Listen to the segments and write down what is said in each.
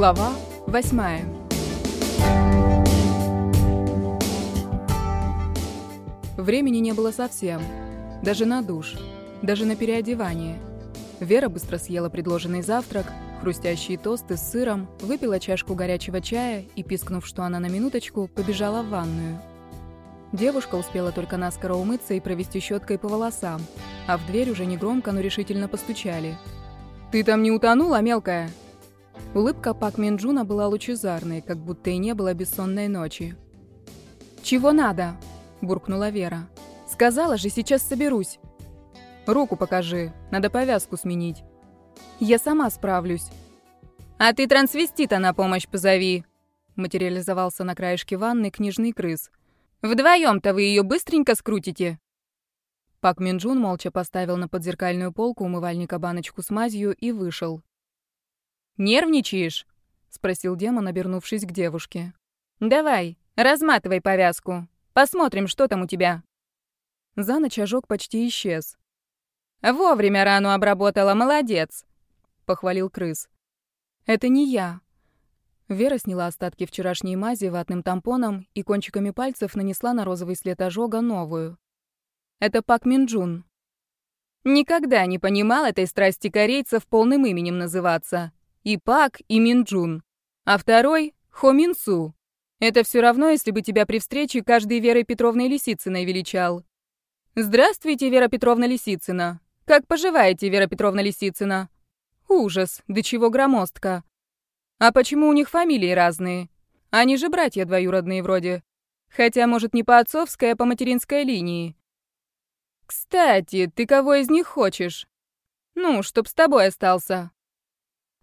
Глава восьмая. Времени не было совсем. Даже на душ. Даже на переодевание. Вера быстро съела предложенный завтрак, хрустящие тосты с сыром, выпила чашку горячего чая и, пискнув, что она на минуточку, побежала в ванную. Девушка успела только наскоро умыться и провести щеткой по волосам, а в дверь уже негромко, но решительно постучали. «Ты там не утонула, мелкая?» Улыбка Пак Минджуна была лучезарной, как будто и не было бессонной ночи. «Чего надо?» – буркнула Вера. «Сказала же, сейчас соберусь». «Руку покажи, надо повязку сменить». «Я сама справлюсь». «А ты трансвестита на помощь позови», – материализовался на краешке ванны книжный крыс. «Вдвоем-то вы ее быстренько скрутите». Пак Минджун молча поставил на подзеркальную полку умывальника баночку с мазью и вышел. «Нервничаешь?» — спросил демон, обернувшись к девушке. «Давай, разматывай повязку. Посмотрим, что там у тебя». За ночь ожог почти исчез. «Вовремя рану обработала, молодец!» — похвалил крыс. «Это не я». Вера сняла остатки вчерашней мази ватным тампоном и кончиками пальцев нанесла на розовый след ожога новую. «Это Пак Минджун». Никогда не понимал этой страсти корейцев полным именем называться. И Пак, и Минджун. А второй — Хо Минсу. Это все равно, если бы тебя при встрече каждый Верой Петровной Лисицыной величал. «Здравствуйте, Вера Петровна Лисицына. Как поживаете, Вера Петровна Лисицына?» Ужас, до чего громоздко. А почему у них фамилии разные? Они же братья двоюродные вроде. Хотя, может, не по отцовской, а по материнской линии. Кстати, ты кого из них хочешь? Ну, чтоб с тобой остался.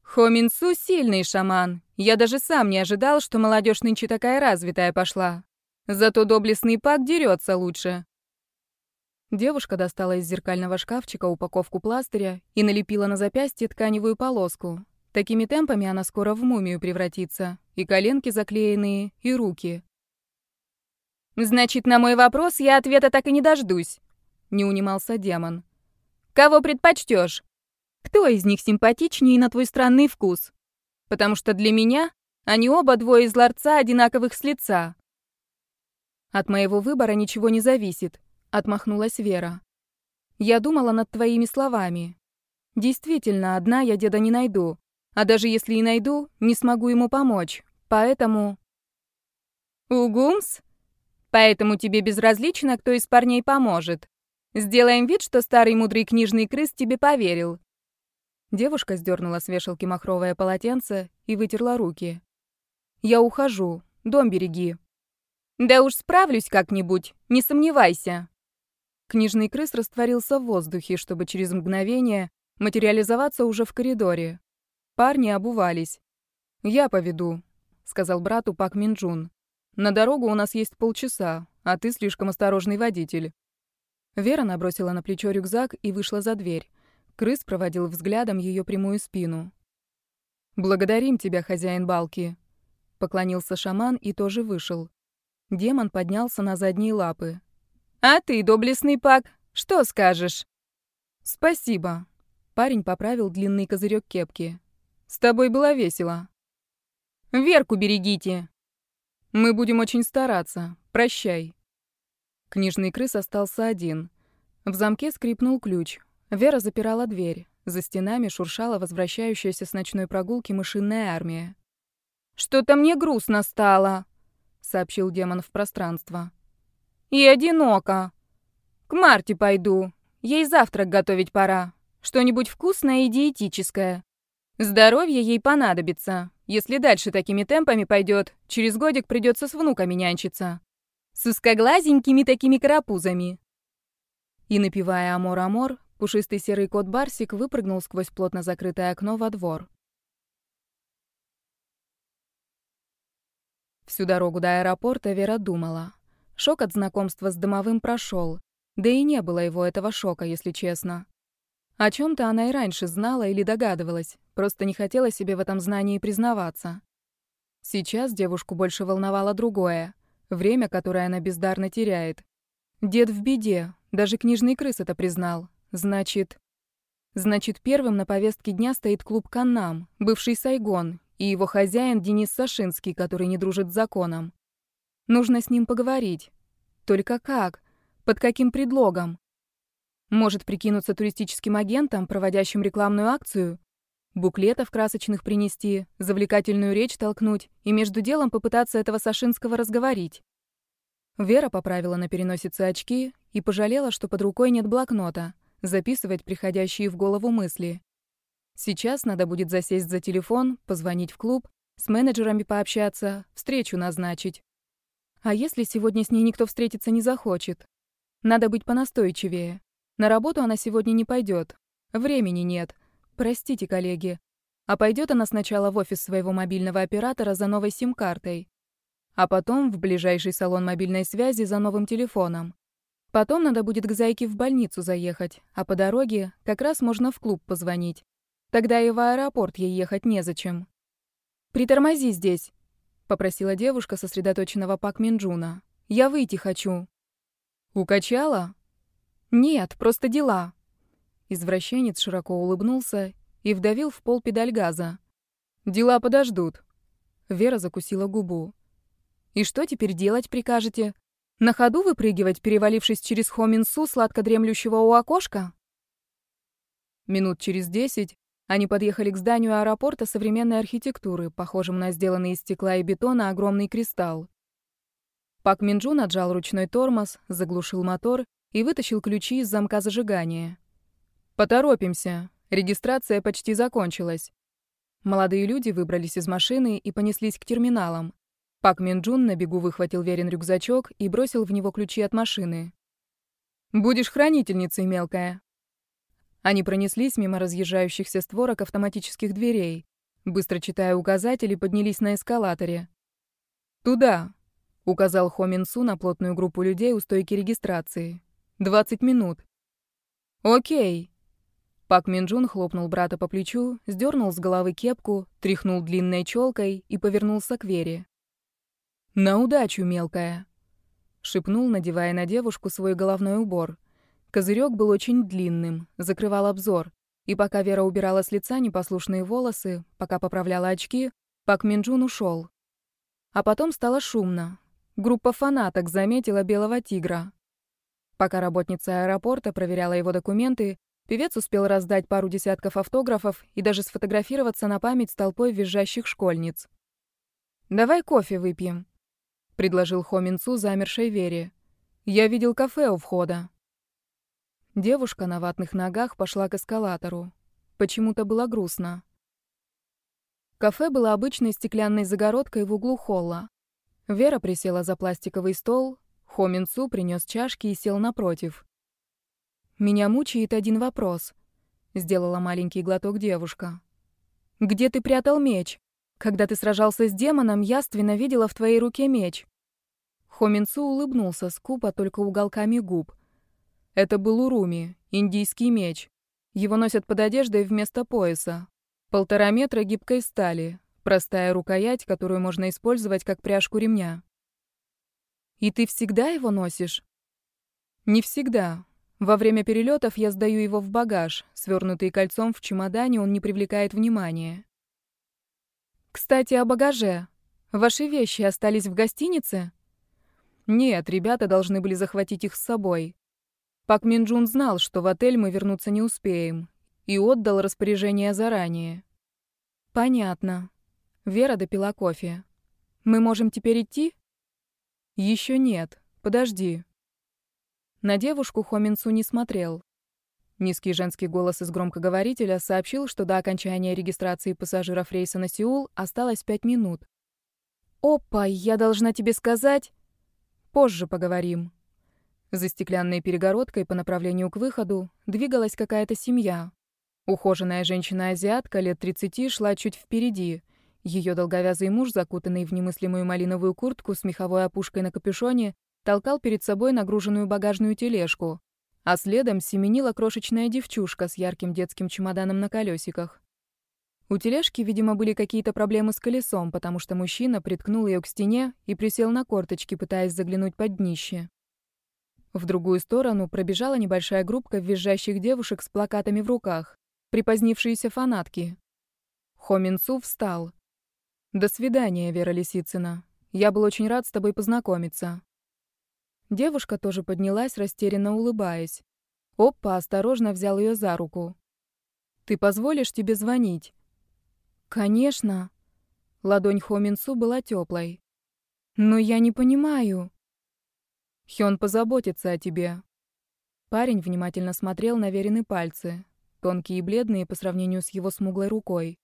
Хоминсу сильный шаман. Я даже сам не ожидал, что молодежь нынче такая развитая пошла. Зато доблестный пак дерется лучше. Девушка достала из зеркального шкафчика упаковку пластыря и налепила на запястье тканевую полоску. Такими темпами она скоро в мумию превратится. И коленки заклеенные, и руки. «Значит, на мой вопрос я ответа так и не дождусь», — не унимался демон. «Кого предпочтешь? Кто из них симпатичнее на твой странный вкус? Потому что для меня они оба двое из ларца одинаковых с лица. От моего выбора ничего не зависит, отмахнулась Вера. Я думала над твоими словами. Действительно, одна я деда не найду, а даже если и найду, не смогу ему помочь. Поэтому Угумс? Поэтому тебе безразлично, кто из парней поможет. Сделаем вид, что старый мудрый книжный крыс тебе поверил. Девушка сдернула с вешалки махровое полотенце и вытерла руки. «Я ухожу. Дом береги». «Да уж справлюсь как-нибудь, не сомневайся». Книжный крыс растворился в воздухе, чтобы через мгновение материализоваться уже в коридоре. Парни обувались. «Я поведу», — сказал брату Пак Минджун. «На дорогу у нас есть полчаса, а ты слишком осторожный водитель». Вера набросила на плечо рюкзак и вышла за дверь. Крыс проводил взглядом ее прямую спину. «Благодарим тебя, хозяин балки», — поклонился шаман и тоже вышел. Демон поднялся на задние лапы. «А ты, доблестный пак, что скажешь?» «Спасибо». Парень поправил длинный козырек кепки. «С тобой было весело». «Верку берегите». «Мы будем очень стараться. Прощай». Книжный крыс остался один. В замке скрипнул ключ. Вера запирала дверь. За стенами шуршала возвращающаяся с ночной прогулки мышиная армия. «Что-то мне грустно стало», — сообщил демон в пространство. «И одиноко. К Марте пойду. Ей завтрак готовить пора. Что-нибудь вкусное и диетическое. Здоровье ей понадобится. Если дальше такими темпами пойдет, через годик придется с внуками нянчиться. С узкоглазенькими такими карапузами». И, напевая «Amor-amor», Пушистый серый кот Барсик выпрыгнул сквозь плотно закрытое окно во двор. Всю дорогу до аэропорта Вера думала. Шок от знакомства с домовым прошел, да и не было его этого шока, если честно. О чем то она и раньше знала или догадывалась, просто не хотела себе в этом знании признаваться. Сейчас девушку больше волновало другое — время, которое она бездарно теряет. Дед в беде, даже книжный крыс это признал, Значит... Значит, первым на повестке дня стоит клуб «Каннам», бывший Сайгон, и его хозяин Денис Сашинский, который не дружит с законом. Нужно с ним поговорить. Только как? Под каким предлогом? Может прикинуться туристическим агентом, проводящим рекламную акцию? Буклетов красочных принести, завлекательную речь толкнуть и между делом попытаться этого Сашинского разговорить. Вера поправила на переносице очки и пожалела, что под рукой нет блокнота, записывать приходящие в голову мысли. Сейчас надо будет засесть за телефон, позвонить в клуб, с менеджерами пообщаться, встречу назначить. А если сегодня с ней никто встретиться не захочет? Надо быть понастойчивее. На работу она сегодня не пойдет. Времени нет. Простите, коллеги. А пойдет она сначала в офис своего мобильного оператора за новой сим-картой а потом в ближайший салон мобильной связи за новым телефоном. Потом надо будет к Зайке в больницу заехать, а по дороге как раз можно в клуб позвонить. Тогда и в аэропорт ей ехать незачем. «Притормози здесь», — попросила девушка сосредоточенного Пак Минджуна. «Я выйти хочу». «Укачала?» «Нет, просто дела». Извращенец широко улыбнулся и вдавил в пол педаль газа. «Дела подождут». Вера закусила губу. И что теперь делать прикажете? На ходу выпрыгивать, перевалившись через Хоминсу, сладко дремлющего у окошка? Минут через десять они подъехали к зданию аэропорта современной архитектуры, похожему на сделанный из стекла и бетона огромный кристалл. Пак Минджун отжал ручной тормоз, заглушил мотор и вытащил ключи из замка зажигания. «Поторопимся. Регистрация почти закончилась». Молодые люди выбрались из машины и понеслись к терминалам. Пак Минджун на бегу выхватил Верин рюкзачок и бросил в него ключи от машины. «Будешь хранительницей, мелкая». Они пронеслись мимо разъезжающихся створок автоматических дверей. Быстро читая указатели, поднялись на эскалаторе. «Туда», — указал Хо Мин на плотную группу людей у стойки регистрации. «Двадцать минут». «Окей». Пак Минджун хлопнул брата по плечу, сдернул с головы кепку, тряхнул длинной челкой и повернулся к Вере. «На удачу, мелкая!» — шепнул, надевая на девушку свой головной убор. Козырек был очень длинным, закрывал обзор, и пока Вера убирала с лица непослушные волосы, пока поправляла очки, Пак Минджун ушел. А потом стало шумно. Группа фанаток заметила белого тигра. Пока работница аэропорта проверяла его документы, певец успел раздать пару десятков автографов и даже сфотографироваться на память с толпой визжащих школьниц. «Давай кофе выпьем», предложил Хоминцу замершей Вере. Я видел кафе у входа. Девушка на ватных ногах пошла к эскалатору. Почему-то было грустно. Кафе было обычной стеклянной загородкой в углу холла. Вера присела за пластиковый стол, Хоминцу принес чашки и сел напротив. «Меня мучает один вопрос», — сделала маленький глоток девушка. «Где ты прятал меч?» Когда ты сражался с демоном, яственно видела в твоей руке меч. Хоминцу улыбнулся скупо только уголками губ. Это был Уруми, индийский меч. Его носят под одеждой вместо пояса. Полтора метра гибкой стали, простая рукоять, которую можно использовать как пряжку ремня. И ты всегда его носишь? Не всегда. Во время перелетов я сдаю его в багаж. Свернутый кольцом в чемодане он не привлекает внимания. Кстати, о багаже. Ваши вещи остались в гостинице? Нет, ребята должны были захватить их с собой. Пак Минджун знал, что в отель мы вернуться не успеем, и отдал распоряжение заранее. Понятно. Вера допила кофе. Мы можем теперь идти? Еще нет. Подожди. На девушку Хоминцу не смотрел. Низкий женский голос из громкоговорителя сообщил, что до окончания регистрации пассажиров рейса на Сеул осталось пять минут. «Опа, я должна тебе сказать...» «Позже поговорим». За стеклянной перегородкой по направлению к выходу двигалась какая-то семья. Ухоженная женщина-азиатка лет 30 шла чуть впереди. Ее долговязый муж, закутанный в немыслимую малиновую куртку с меховой опушкой на капюшоне, толкал перед собой нагруженную багажную тележку а следом семенила крошечная девчушка с ярким детским чемоданом на колесиках. У тележки, видимо, были какие-то проблемы с колесом, потому что мужчина приткнул ее к стене и присел на корточки, пытаясь заглянуть под днище. В другую сторону пробежала небольшая группка визжащих девушек с плакатами в руках, припозднившиеся фанатки. Хоминцу встал. «До свидания, Вера Лисицына. Я был очень рад с тобой познакомиться». Девушка тоже поднялась, растерянно улыбаясь. Оппа осторожно взял ее за руку. «Ты позволишь тебе звонить?» «Конечно». Ладонь Хоминсу была теплой. «Но я не понимаю». «Хён позаботится о тебе». Парень внимательно смотрел на верены пальцы, тонкие и бледные по сравнению с его смуглой рукой.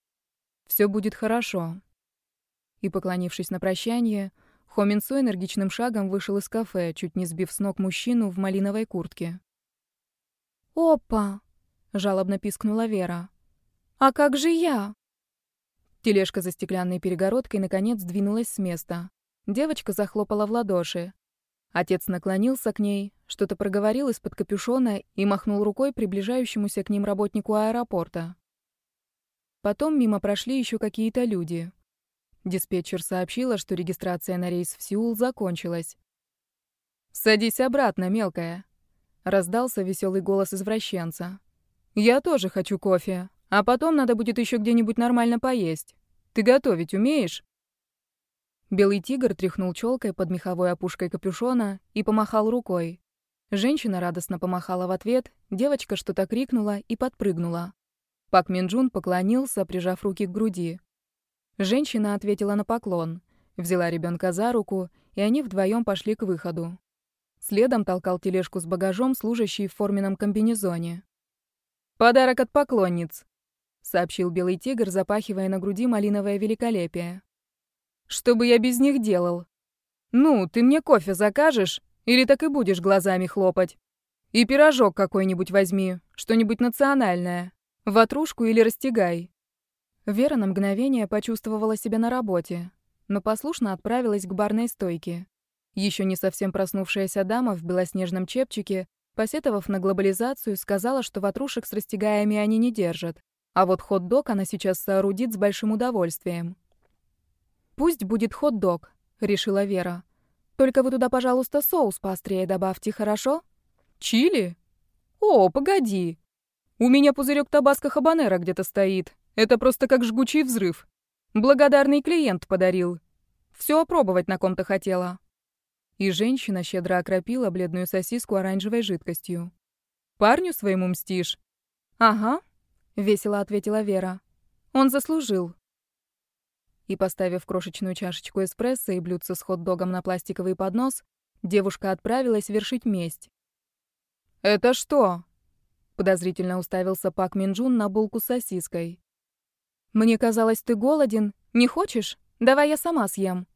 «Все будет хорошо». И, поклонившись на прощание, Хоминсу энергичным шагом вышел из кафе, чуть не сбив с ног мужчину в малиновой куртке. «Опа!» — жалобно пискнула Вера. «А как же я?» Тележка за стеклянной перегородкой наконец двинулась с места. Девочка захлопала в ладоши. Отец наклонился к ней, что-то проговорил из-под капюшона и махнул рукой приближающемуся к ним работнику аэропорта. Потом мимо прошли еще какие-то люди. Диспетчер сообщила, что регистрация на рейс в Сеул закончилась. «Садись обратно, мелкая», — раздался веселый голос извращенца. «Я тоже хочу кофе, а потом надо будет еще где-нибудь нормально поесть. Ты готовить умеешь?» Белый тигр тряхнул челкой под меховой опушкой капюшона и помахал рукой. Женщина радостно помахала в ответ, девочка что-то крикнула и подпрыгнула. Пак Минджун поклонился, прижав руки к груди. Женщина ответила на поклон, взяла ребенка за руку, и они вдвоем пошли к выходу. Следом толкал тележку с багажом, служащий в форменном комбинезоне. «Подарок от поклонниц», — сообщил белый тигр, запахивая на груди малиновое великолепие. «Что бы я без них делал? Ну, ты мне кофе закажешь, или так и будешь глазами хлопать? И пирожок какой-нибудь возьми, что-нибудь национальное, ватрушку или растягай». Вера на мгновение почувствовала себя на работе, но послушно отправилась к барной стойке. Еще не совсем проснувшаяся дама в белоснежном чепчике, посетовав на глобализацию, сказала, что ватрушек с растягаями они не держат. А вот хот-дог она сейчас соорудит с большим удовольствием. «Пусть будет хот-дог», — решила Вера. «Только вы туда, пожалуйста, соус поострее добавьте, хорошо?» «Чили? О, погоди! У меня пузырек табаско хабанера где-то стоит. Это просто как жгучий взрыв. Благодарный клиент подарил. Все опробовать на ком-то хотела». И женщина щедро окропила бледную сосиску оранжевой жидкостью. «Парню своему мстишь?» «Ага», — весело ответила Вера. «Он заслужил». И, поставив крошечную чашечку эспрессо и блюдце с хот-догом на пластиковый поднос, девушка отправилась вершить месть. «Это что?» — подозрительно уставился Пак Минджун на булку с сосиской. «Мне казалось, ты голоден. Не хочешь? Давай я сама съем».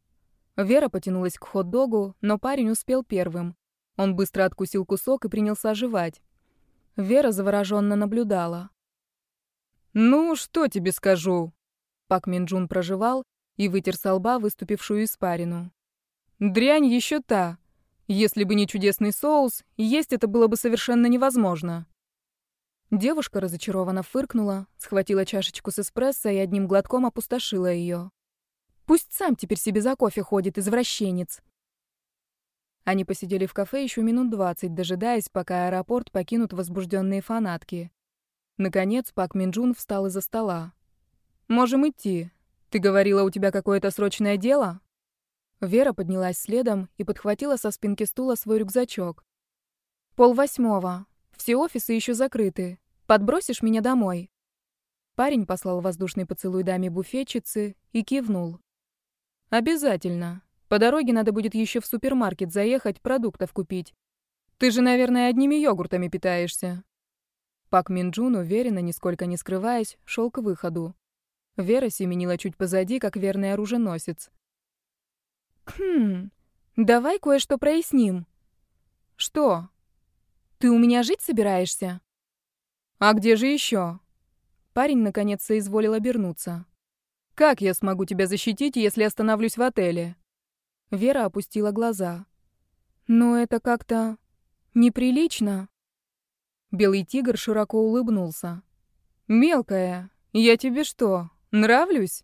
Вера потянулась к хот-догу, но парень успел первым. Он быстро откусил кусок и принялся жевать. Вера завороженно наблюдала. «Ну, что тебе скажу?» Пак Минджун проживал и вытер со лба выступившую испарину. «Дрянь еще та. Если бы не чудесный соус, есть это было бы совершенно невозможно». Девушка разочарованно фыркнула, схватила чашечку с эспрессо и одним глотком опустошила ее. Пусть сам теперь себе за кофе ходит, извращенец. Они посидели в кафе еще минут двадцать, дожидаясь, пока аэропорт покинут возбужденные фанатки. Наконец, Пак Минджун встал из-за стола. «Можем идти. Ты говорила, у тебя какое-то срочное дело?» Вера поднялась следом и подхватила со спинки стула свой рюкзачок. «Пол восьмого. Все офисы еще закрыты. Подбросишь меня домой?» Парень послал воздушный поцелуй даме буфетчицы и кивнул. Обязательно. По дороге надо будет еще в супермаркет заехать, продуктов купить. Ты же, наверное, одними йогуртами питаешься. Пак Минджун, уверенно, нисколько не скрываясь, шел к выходу. Вера семенила чуть позади, как верный оруженосец. «Хм, давай кое-что проясним». «Что?» «Ты у меня жить собираешься?» «А где же еще?» Парень наконец соизволил обернуться. Как я смогу тебя защитить, если остановлюсь в отеле? Вера опустила глаза. Но это как-то неприлично. Белый тигр широко улыбнулся. Мелкая, я тебе что, нравлюсь?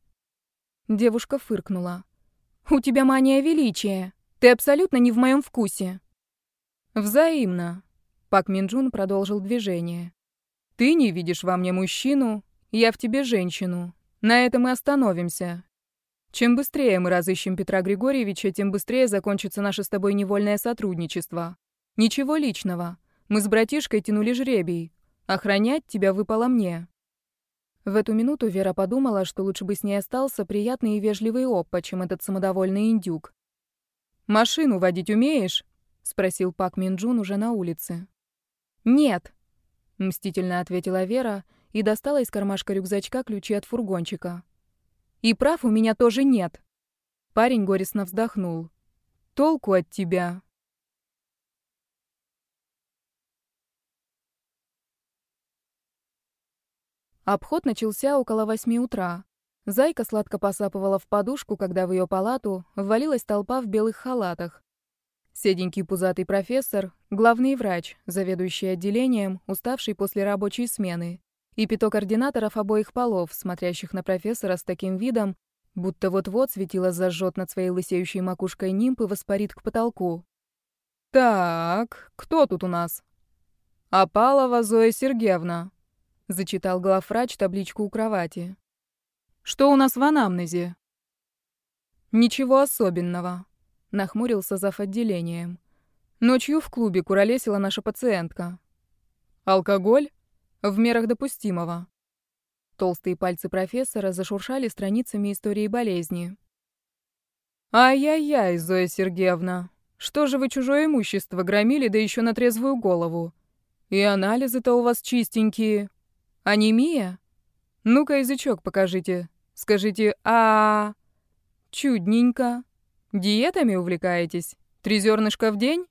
Девушка фыркнула. У тебя мания величия. Ты абсолютно не в моем вкусе. Взаимно. Пак Минджун продолжил движение. Ты не видишь во мне мужчину, я в тебе женщину. На этом и остановимся. Чем быстрее мы разыщем Петра Григорьевича, тем быстрее закончится наше с тобой невольное сотрудничество. Ничего личного. Мы с братишкой тянули жребий. Охранять тебя выпало мне. В эту минуту Вера подумала, что лучше бы с ней остался приятный и вежливый Оппа, чем этот самодовольный индюк. «Машину водить умеешь?» — спросил Пак Минджун уже на улице. «Нет», — мстительно ответила Вера и достала из кармашка рюкзачка ключи от фургончика. «И прав у меня тоже нет». Парень горестно вздохнул. «Толку от тебя?» Обход начался около восьми утра. Зайка сладко посапывала в подушку, когда в ее палату ввалилась толпа в белых халатах. Седенький пузатый профессор, главный врач, заведующий отделением, уставший после рабочей смены, и пяток координаторов обоих полов, смотрящих на профессора с таким видом, будто вот-вот светило зажжет над своей лысеющей макушкой нимб и воспарит к потолку. «Так, кто тут у нас?» «Апалова Зоя Сергеевна», — зачитал главврач табличку у кровати. «Что у нас в анамнезе?» «Ничего особенного», — нахмурился зав. отделением. «Ночью в клубе куролесила наша пациентка». «Алкоголь?» «В мерах допустимого». Толстые пальцы профессора зашуршали страницами истории болезни. «Ай-яй-яй, Зоя Сергеевна, что же вы чужое имущество громили, да еще на трезвую голову? И анализы-то у вас чистенькие. Анемия? Ну-ка язычок покажите. Скажите а, -а, -а. Чудненько. Диетами увлекаетесь? Три зернышка в день?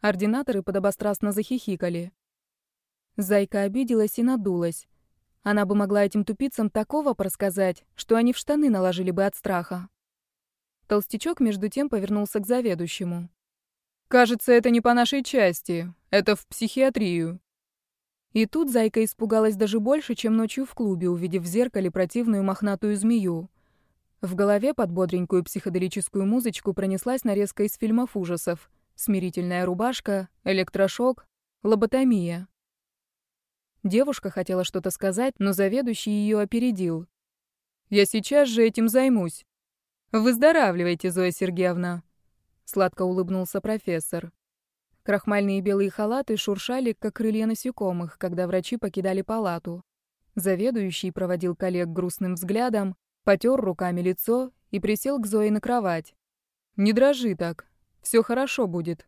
Ординаторы подобострастно захихикали. Зайка обиделась и надулась. Она бы могла этим тупицам такого просказать, что они в штаны наложили бы от страха. Толстячок между тем повернулся к заведующему. «Кажется, это не по нашей части. Это в психиатрию. И тут зайка испугалась даже больше, чем ночью в клубе, увидев в зеркале противную мохнатую змею. В голове под бодренькую психоделическую музычку пронеслась нарезка из фильмов ужасов. Смирительная рубашка, электрошок, лоботомия. Девушка хотела что-то сказать, но заведующий ее опередил. «Я сейчас же этим займусь. Выздоравливайте, Зоя Сергеевна», — сладко улыбнулся профессор. Крахмальные белые халаты шуршали, как крылья насекомых, когда врачи покидали палату. Заведующий проводил коллег грустным взглядом, потер руками лицо и присел к Зое на кровать. «Не дрожи так. Все хорошо будет».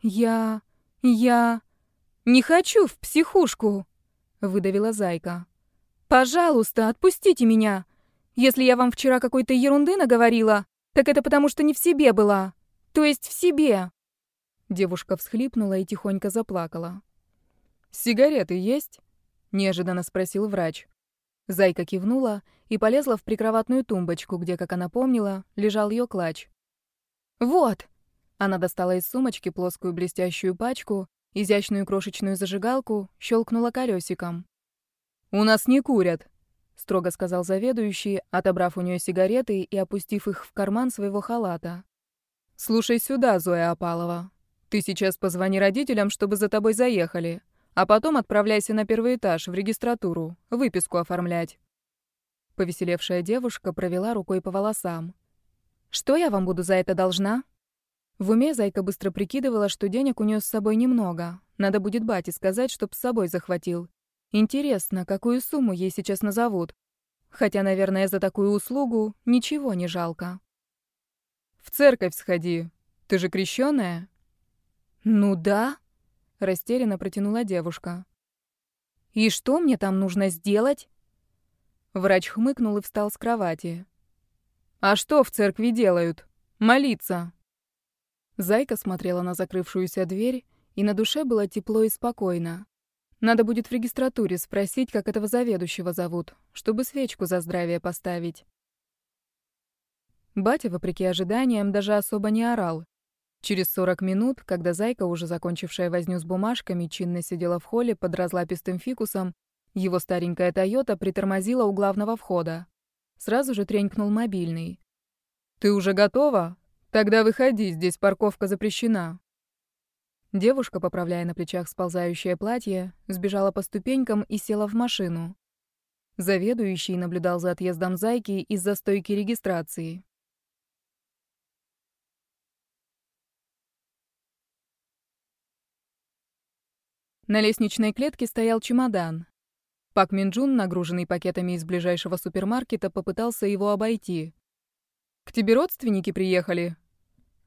«Я... я... не хочу в психушку!» — выдавила Зайка. «Пожалуйста, отпустите меня! Если я вам вчера какой-то ерунды наговорила, так это потому, что не в себе была. То есть в себе. Девушка всхлипнула и тихонько заплакала. «Сигареты есть?» — неожиданно спросил врач. Зайка кивнула и полезла в прикроватную тумбочку, где, как она помнила, лежал ее клатч. «Вот!» Она достала из сумочки плоскую блестящую пачку, изящную крошечную зажигалку, щелкнула колесиком. «У нас не курят», — строго сказал заведующий, отобрав у нее сигареты и опустив их в карман своего халата. «Слушай сюда, Зоя Апалова. Ты сейчас позвони родителям, чтобы за тобой заехали, а потом отправляйся на первый этаж, в регистратуру, выписку оформлять». Повеселевшая девушка провела рукой по волосам. «Что я вам буду за это должна?» В уме Зайка быстро прикидывала, что денег у нее с собой немного. Надо будет бате сказать, чтоб с собой захватил. Интересно, какую сумму ей сейчас назовут? Хотя, наверное, за такую услугу ничего не жалко. «В церковь сходи. Ты же крещённая?» «Ну да», — растерянно протянула девушка. «И что мне там нужно сделать?» Врач хмыкнул и встал с кровати. «А что в церкви делают? Молиться!» Зайка смотрела на закрывшуюся дверь, и на душе было тепло и спокойно. Надо будет в регистратуре спросить, как этого заведующего зовут, чтобы свечку за здравие поставить. Батя, вопреки ожиданиям, даже особо не орал, Через 40 минут, когда Зайка, уже закончившая возню с бумажками, чинно сидела в холле под разлапистым фикусом, его старенькая «Тойота» притормозила у главного входа. Сразу же тренькнул мобильный. «Ты уже готова? Тогда выходи, здесь парковка запрещена». Девушка, поправляя на плечах сползающее платье, сбежала по ступенькам и села в машину. Заведующий наблюдал за отъездом зайки из-за стойки регистрации. На лестничной клетке стоял чемодан. Пак Минджун, нагруженный пакетами из ближайшего супермаркета, попытался его обойти. «К тебе родственники приехали?»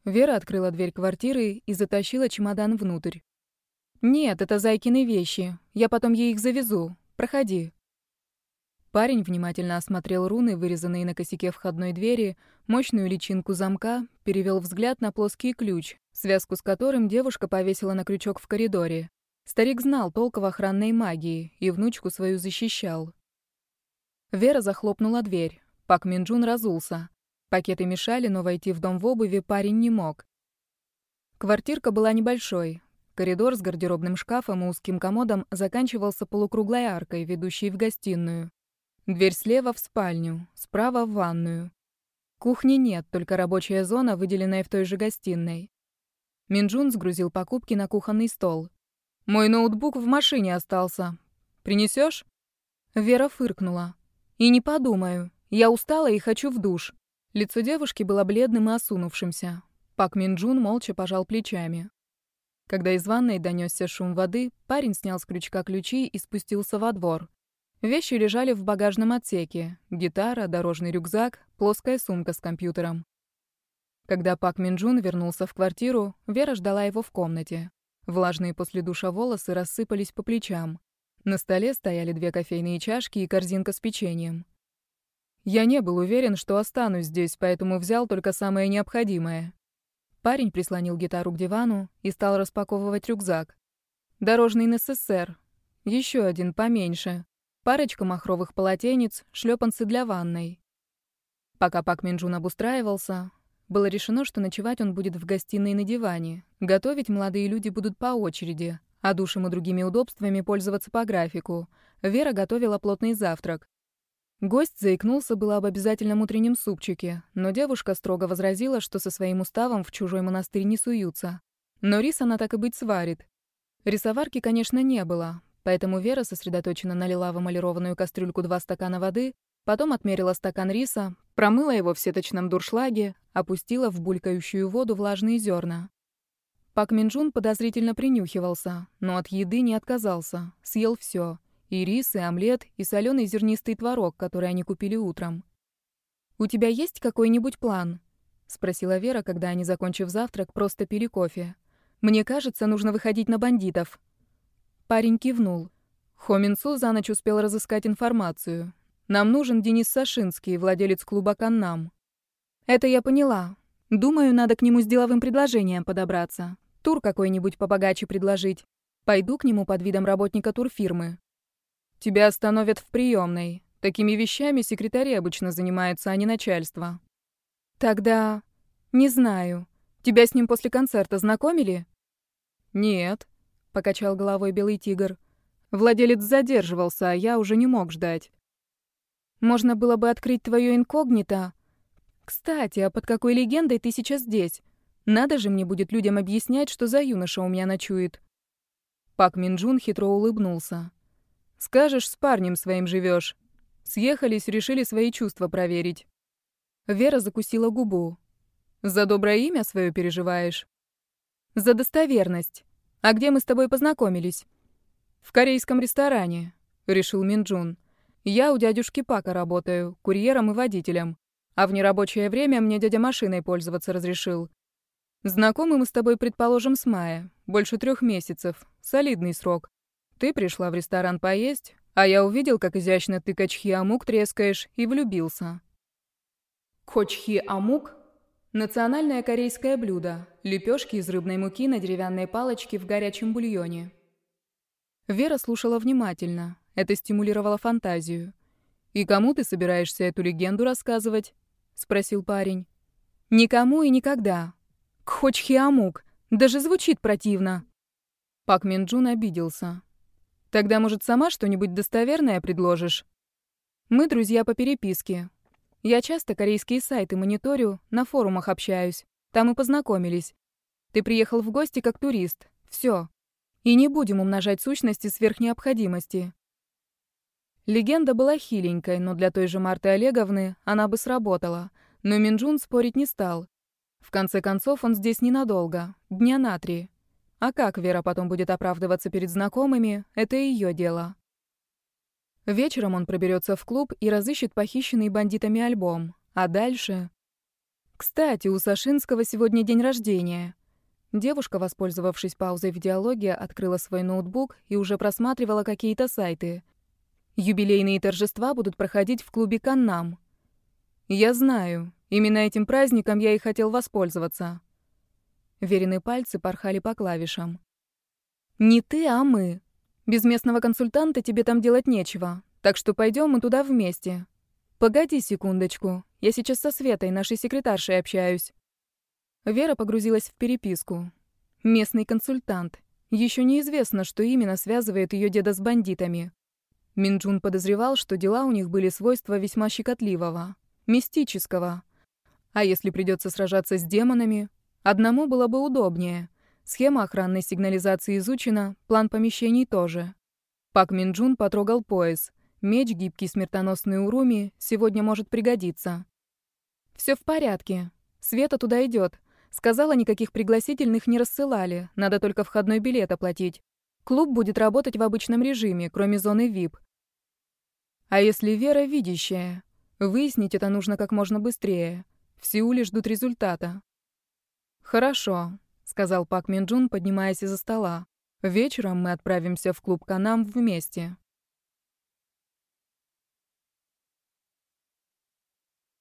Вера открыла дверь квартиры и затащила чемодан внутрь. «Нет, это Зайкины вещи. Я потом ей их завезу. Проходи». Парень внимательно осмотрел руны, вырезанные на косяке входной двери, мощную личинку замка, перевел взгляд на плоский ключ, связку с которым девушка повесила на крючок в коридоре. Старик знал толк в охранной магии и внучку свою защищал. Вера захлопнула дверь. Пак Минджун разулся. Пакеты мешали, но войти в дом в обуви парень не мог. Квартирка была небольшой. Коридор с гардеробным шкафом и узким комодом заканчивался полукруглой аркой, ведущей в гостиную. Дверь слева в спальню, справа в ванную. Кухни нет, только рабочая зона, выделенная в той же гостиной. Минджун сгрузил покупки на кухонный стол. Мой ноутбук в машине остался. Принесешь? Вера фыркнула. И не подумаю. Я устала и хочу в душ. Лицо девушки было бледным и осунувшимся. Пак Минджун молча пожал плечами. Когда из ванной донесся шум воды, парень снял с крючка ключи и спустился во двор. Вещи лежали в багажном отсеке. Гитара, дорожный рюкзак, плоская сумка с компьютером. Когда Пак Минджун вернулся в квартиру, Вера ждала его в комнате. Влажные после душа волосы рассыпались по плечам. На столе стояли две кофейные чашки и корзинка с печеньем. Я не был уверен, что останусь здесь, поэтому взял только самое необходимое. Парень прислонил гитару к дивану и стал распаковывать рюкзак. Дорожный НССР. Еще один поменьше. Парочка махровых полотенец, шлепанцы для ванной. Пока Пак Минджун обустраивался, было решено, что ночевать он будет в гостиной на диване. Готовить молодые люди будут по очереди, а душем и другими удобствами пользоваться по графику. Вера готовила плотный завтрак. Гость заикнулся было об обязательном утреннем супчике, но девушка строго возразила, что со своим уставом в чужой монастырь не суются. Но рис она так и быть сварит. Рисоварки, конечно, не было, поэтому Вера сосредоточенно налила в эмалированную кастрюльку два стакана воды, Потом отмерила стакан риса, промыла его в сеточном дуршлаге, опустила в булькающую воду влажные зерна. Пак Минджун подозрительно принюхивался, но от еды не отказался, съел все: И рис, и омлет, и соленый зернистый творог, который они купили утром. «У тебя есть какой-нибудь план?» — спросила Вера, когда они, закончив завтрак, просто пили кофе. «Мне кажется, нужно выходить на бандитов». Парень кивнул. Хоминцу за ночь успел разыскать информацию. Нам нужен Денис Сашинский, владелец клуба «Каннам». Это я поняла. Думаю, надо к нему с деловым предложением подобраться. Тур какой-нибудь побогаче предложить. Пойду к нему под видом работника турфирмы. Тебя остановят в приемной. Такими вещами секретари обычно занимаются, а не начальство. Тогда... Не знаю. Тебя с ним после концерта знакомили? Нет, покачал головой белый тигр. Владелец задерживался, а я уже не мог ждать. Можно было бы открыть твое инкогнито. Кстати, а под какой легендой ты сейчас здесь? Надо же мне будет людям объяснять, что за юноша у меня ночует. Пак Минджун хитро улыбнулся. Скажешь, с парнем своим живешь. Съехались, решили свои чувства проверить. Вера закусила губу. За доброе имя свое переживаешь? За достоверность. А где мы с тобой познакомились? В корейском ресторане, решил Минджун. Я у дядюшки Пака работаю, курьером и водителем. А в нерабочее время мне дядя машиной пользоваться разрешил. Знакомы мы с тобой, предположим, с мая. Больше трех месяцев. Солидный срок. Ты пришла в ресторан поесть, а я увидел, как изящно ты качхи-амук трескаешь, и влюбился. Кочхи-амук – национальное корейское блюдо. Лепешки из рыбной муки на деревянной палочке в горячем бульоне. Вера слушала внимательно. Это стимулировало фантазию. «И кому ты собираешься эту легенду рассказывать?» — спросил парень. «Никому и никогда. Кхочхиамук. Даже звучит противно». Пак Минджун обиделся. «Тогда, может, сама что-нибудь достоверное предложишь?» «Мы друзья по переписке. Я часто корейские сайты мониторю, на форумах общаюсь. Там и познакомились. Ты приехал в гости как турист. Все. И не будем умножать сущности сверх необходимости. Легенда была хиленькой, но для той же Марты Олеговны она бы сработала. Но Минджун спорить не стал. В конце концов, он здесь ненадолго, дня на три. А как Вера потом будет оправдываться перед знакомыми, это ее дело. Вечером он проберется в клуб и разыщет похищенный бандитами альбом. А дальше... Кстати, у Сашинского сегодня день рождения. Девушка, воспользовавшись паузой в диалоге, открыла свой ноутбук и уже просматривала какие-то сайты. Юбилейные торжества будут проходить в клубе «Каннам». Я знаю. Именно этим праздником я и хотел воспользоваться. Верены пальцы порхали по клавишам. Не ты, а мы. Без местного консультанта тебе там делать нечего. Так что пойдем мы туда вместе. Погоди секундочку. Я сейчас со Светой, нашей секретаршей, общаюсь. Вера погрузилась в переписку. Местный консультант. Еще неизвестно, что именно связывает ее деда с бандитами. Минджун подозревал, что дела у них были свойства весьма щекотливого, мистического. А если придется сражаться с демонами, одному было бы удобнее. Схема охранной сигнализации изучена, план помещений тоже. Пак Минджун потрогал пояс. Меч, гибкий смертоносный Уруми, сегодня может пригодиться. Все в порядке. Света туда идет. Сказала, никаких пригласительных не рассылали, надо только входной билет оплатить. Клуб будет работать в обычном режиме, кроме зоны VIP. А если Вера видящая? Выяснить это нужно как можно быстрее. В Сеуле ждут результата. «Хорошо», — сказал Пак Минджун, поднимаясь из-за стола. «Вечером мы отправимся в клуб Канам вместе.